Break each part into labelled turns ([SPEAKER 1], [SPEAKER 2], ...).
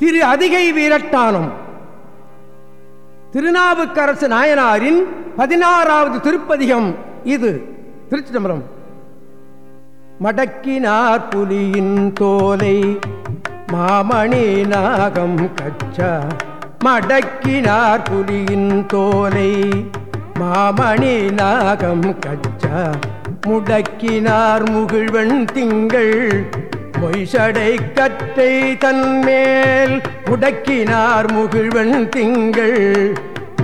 [SPEAKER 1] திரு அதிகை வீரட்டானம் திருநாவுக்கரசு நாயனாரின் பதினாறாவது திருப்பதிகம் இது. திருச்சி தம்பரம் மடக்கினார் புலியின் தோலை மாமணி நாகம் கச்சா மடக்கினார் புலியின் தோலை மாமணி நாகம் கச்சா முடக்கினார் முகிழ்வன் திங்கள் பொய்சடை கற்றை தன்மேல் முடக்கினார் முகிழ்வன் திங்கள்.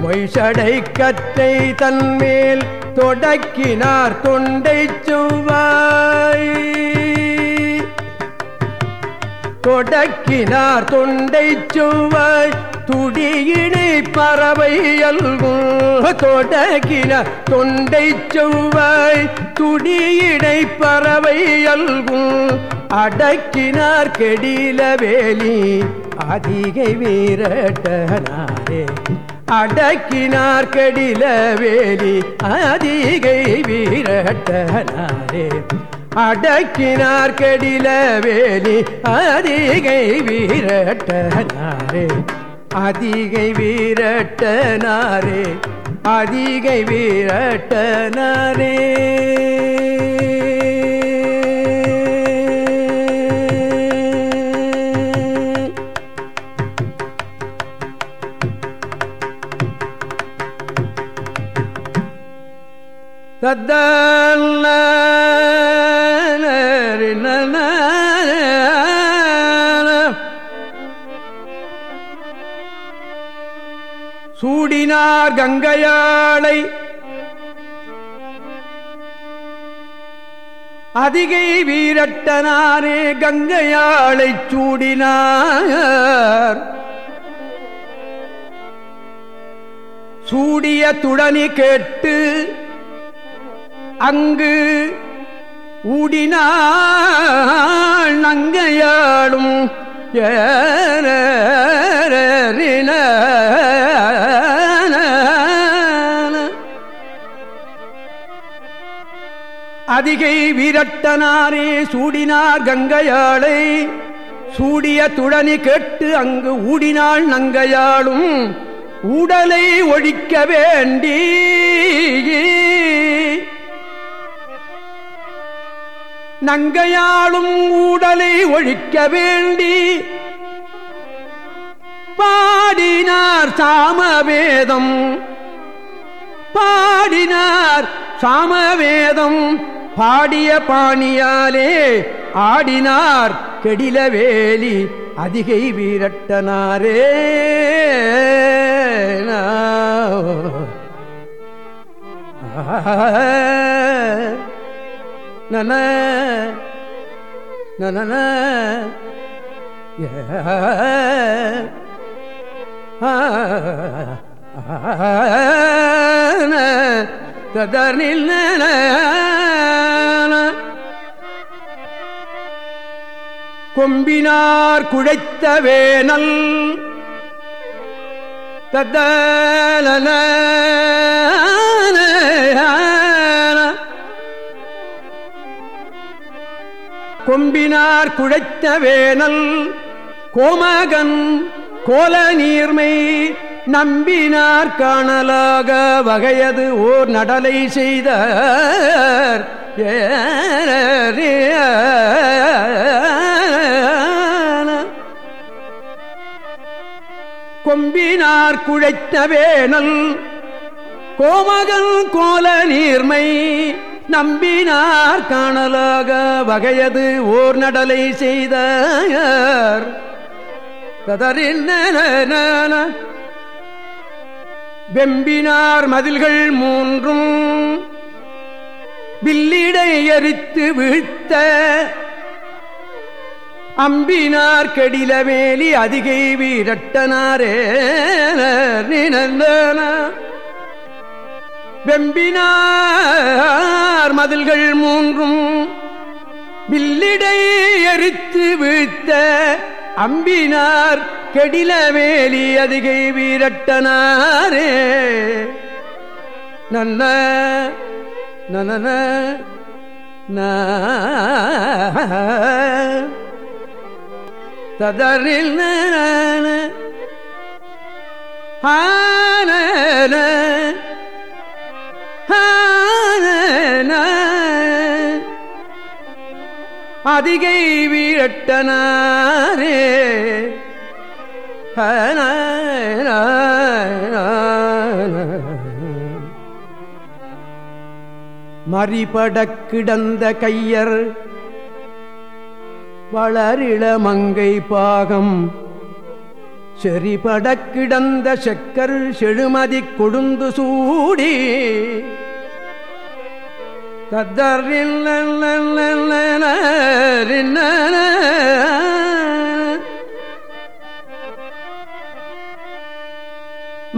[SPEAKER 1] மொய்சடை கற்றை தன்மேல் தொடக்கினார் தொண்டை சுவாய். தொடக்கினார் தொண்டை சுவாய். துடியினை பறவை அல்கும். தொடகின தொண்டை செவ்வாய் துடியினை பறவை அல்கும். அடக்கினார் கெடில வேலி அதிகை வீரட்டனாரே. அடக்கினார் கெடில வேலி அதிகை வீரட்டனாரே. அடக்கினார் கெடில வேலி அதிகை வீரட்டனாரே. அதிகை வீரட்டனாரே அதிகை வீரட்டனாரே. தத்தல்ல சூடினார் கங்கையாளை. அதிகை வீரட்டனாரே கங்கையாளை சூடினார். சூடிய துடனி கேட்டு அங்கு ஊடினாள் நங்கையாளும் ஏன அதிகை வீரட்டனாரே சூடினார் கங்கையாளை. சூடிய துடனி கேட்டு அங்கு ஊடினாள் நங்கையாளும். உடலை ஒழிக்க வேண்டி. நங்கையாளும் உடலை ஒழிக்க வேண்டி. பாடினார் சாமவேதம். பாடினார் சாமவேதம். பாடிய பாணியாலே ஆடினார் கெடிலவேலி அதிகை வீரட்டனாரே நன நன ததனில் கொம்பினார் குழைத்த வேனல். ததன கொம்பினார் குழைத்த வேனல். கோமகன் கோல நீர்மை நம்பினார் காணலாக வகையது ஓர் நடலை செய்த கொம்பினார் குழைத்த வேணல் கோமகன் கோல நீர்மை. நம்பினார் காணலாக வகையது ஓர் நடலை செய்தார். செய்த வெம்பினார் மதில்கள் மூன்றும் வில்லிடை எரித்து வீழ்த்த அம்பினார் கெடிலவேலி அதிகை வீரட்டனாரே நினந்தன. வெம்பினார் மதில்கள் மூன்றும் வில்லிடை எரித்து வீழ்த்த அம்பினார் கெடில கெடிலவேலி அதிகை வீரட்டனாரே. நன்ன நன ததறில் ஆன அதிகை வீரட்டனாரே மறிபட கிடந்த கையர் வளரிள மங்கை பாகம். செறிபட கிடந்த செக்கர் செழுமதி கொழுந்து சூடி. தத்தரில்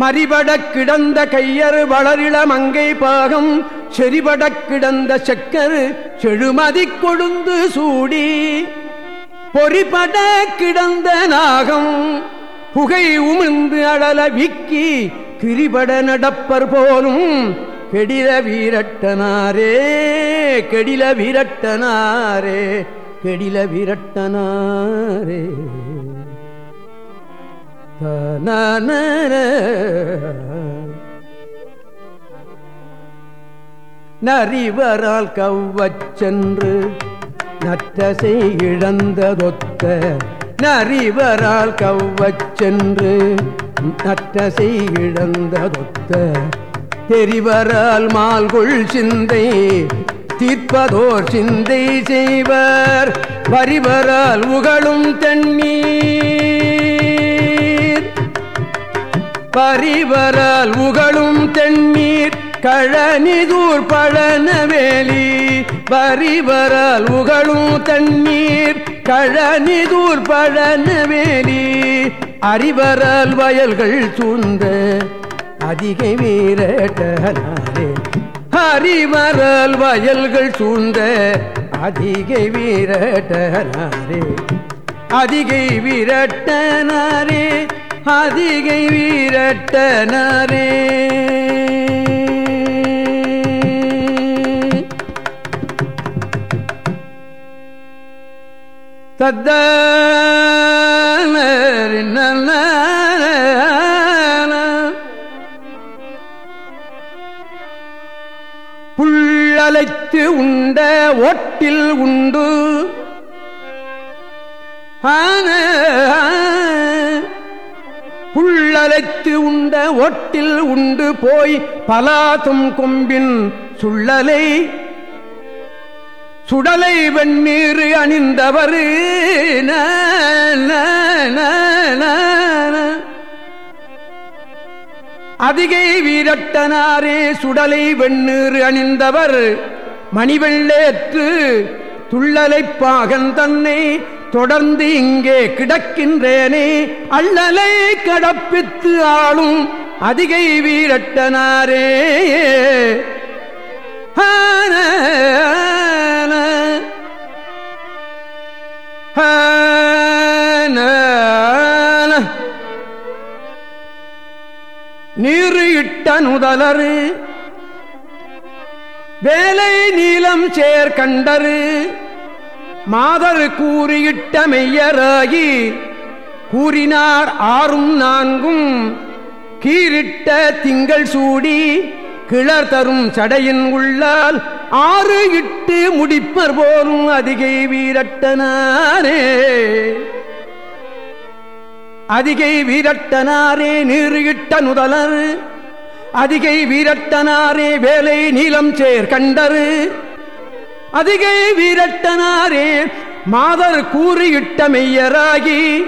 [SPEAKER 1] மறிபடக் கிடந்த கையறு வளரிள மங்கை பாகம் செறிபடக் கிடந்த செக்கரு செழுமதி கொழுந்து சூடி பொறிபட கிடந்த நாகம் புகை உமிழ்ந்து அழல விக்கி கிரிபட நடப்பர் போலும் கெடில வீரட்டனாரே கெடில வீரட்டனாரே கெடில வீரட்டனாரே. நரிவரால் கவ்வச் சென்று நற்றசை இழந்ததொத்த நரிவரால் கவ்வச் சென்று நற்றசை இழந்ததொத்த தெரிவரால் மால்கொள் சிந்தை தீர்ப்பதோர் சிந்தை செய்வர். பரிவரால் உகழும் தண்ணீர் பரிவரால் உகழும் தண்ணீர் கழனிதூர் பழனவேலி. பரிவரால் உகழும் தண்ணீர் கழனிதூர் பழனவேலி. அறிவரால் வயல்கள் சூழ்ந்த அதிகை வீரட்டனாரே ஹரிமரல் வயல்கள் சூழ்ந்த அதிகை வீரட்டனாரே அதிகை வீரட்டனாரே அதிகை வீரட்டனாரே. தத்த உண்ட ஒட்டில் உண்டு. புள்ளலைத்து உண்ட ஒட்டில் உண்டு போய் பலாதும் கொம்பின் சுள்ளலை. சுடலை வெண்ணீர் அணிந்தவர் அதிகை வீரட்டனாரே சுடலை வெண்ணீர் அணிந்தவர் மணிவெள்ளேற்று துள்ளலைப்பாகன் தன்னை தொடர்ந்து இங்கே கிடக்கின்றேனே. அள்ளலை கடப்பித்து ஆளும் அதிகை வீரட்டனாரே. நீரு இட்ட நுதலரு வேலை நீளம் சேர் கண்டரு. மாதர் கூறியிட்ட மெய்யராகி கூறினார் ஆறும் நான்கும். கீரிட்ட திங்கள் சூடி கிளர் தரும் சடையின் உள்ளால் ஆறு இட்டு முடிப்பர் போலும் அதிகை வீரட்டனாரே. அதிகை வீரட்டனாரே நீர் இட்ட நுதலர் அதிகை வீரட்டனாரே வேலை நீளம் சேர் கண்டரு. அதிகை வீரட்டனாரே மாதர் கூறியிட்ட மெய்யராகி.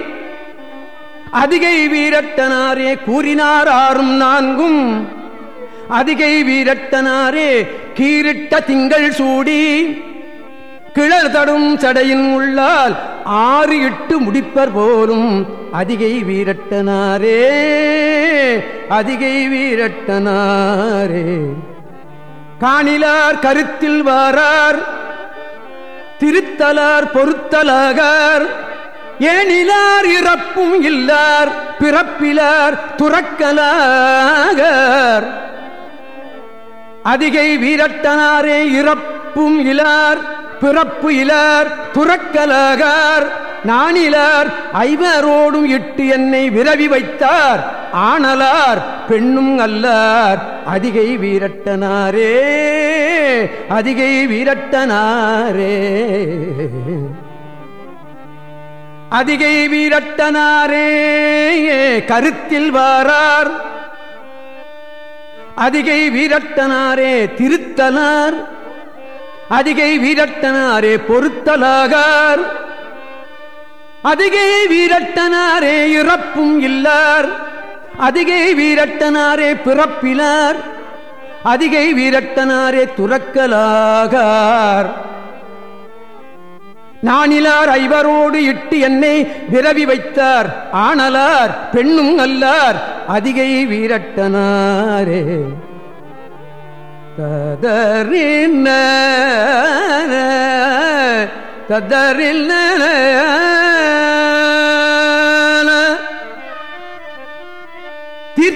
[SPEAKER 1] அதிகை வீரட்டனாரே கூறினார் ஆறும் நான்கும். அதிகை வீரட்டனாரே கீரிட்ட திங்கள் சூடி. கிளர் தடும் சடையின் உள்ளால் ஆறு இட்டு முடிப்பர் போலும் அதிகை வீரட்டனாரே அதிகை வீரட்டனாரே. காணிலார் கருத்தில் வாரார் திருத்தலார் பொருத்தலாகார் ஏனிலார் இறப்பும் இல்லார் பிறப்பிலார் துறக்கலாகார். அதிகை வீரட்டனாரே இறப்பும் இலார் பிறப்பு இலார் துறக்கலகார் நானிலார் ஐவரோடும் இட்டு என்னை விரவி வைத்தார். ஆனலார் பெண்ணும் அல்லார். அதிகை வீரட்டனாரே அதிகை வீரட்டனாரே. அதிகை வீரட்டனாரே கருத்தில் வாரார். அதிகை வீரட்டனாரே திருத்தனார் அதிகை வீரட்டனாரே பொருத்தலாகார். அதிகை வீரட்டனாரே இறப்பும் இல்லார். அதிகை வீரட்டனாரே பிறப்பிலார். அதிகை வீரட்டனாரே துறக்கலாகார். நானிலார் ஐவரோடு இட்டு என்னை விரவி வைத்தார். ஆனலார் பெண்ணும் அல்லார். அதிகை வீரட்டனாரே. ததறின ததறில்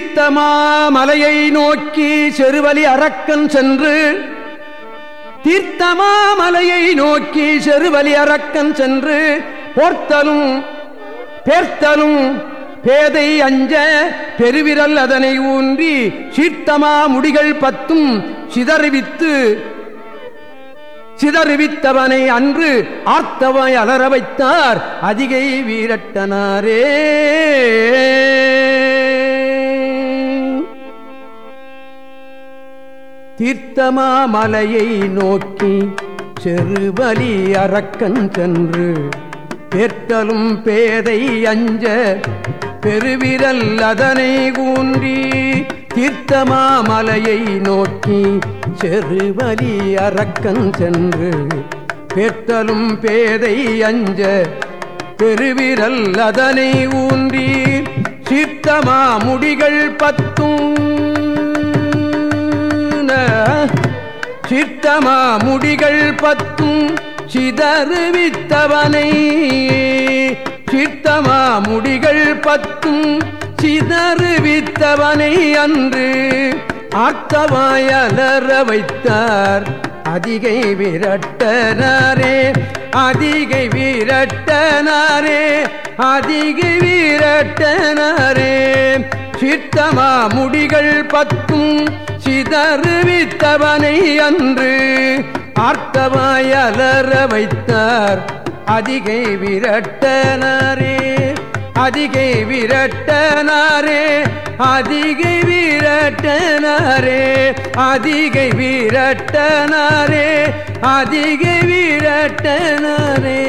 [SPEAKER 1] தீர்த்தமாமலையை நோக்கி செருவலி அரக்கன் சென்று தீர்த்தமாமலையை நோக்கி செருவலி அரக்கன் சென்று போர்த்தலும் பேர்த்தலும் பேதை அஞ்ச பெருவிரல் அதனை ஊன்றி சீர்த்தமா முடிகள் பத்தும் சிதறிவித்து சிதறிவித்தவனை அன்று ஆர்த்தவாய் அலற வைத்தார் அதிகை வீரட்டனாரே. தீர்த்தமா மலையை நோக்கி செருவலி அரக்கன் சென்று பேர்த்தலும் பேதை அஞ்ச பெருவிரல் அதனை கூன்றி தீர்த்தமாமலையை நோக்கி செருவலி அரக்கன் சென்று பெற்றலும் பேதை அஞ்ச பெருவிரல் அதனை ஊன்றி சீர்த்தமா முடிகள் பத்தும் சித்தமா முடிகள் பத்தும் சிதறுவித்தவனை சித்தமா முடிகள் பத்தும் சிதறுவித்தவனை அன்று ஆர்த்தவாயலற வைத்தார். அதிகை விரட்டனாரே அதிகை விரட்டனாரே அதிகை விரட்டனாரே. சித்தமா முடிகள் பத்தும் சிதறுவித்தவனை அன்று ஆர்த்தவாய் வைத்தார். அதிகை விரட்டனாரே அதிகை விரட்டனாரே அதிகை வீரட்டனாரே அதிகை வீரட்டனாரே அதிகை வீரட்டனாரே.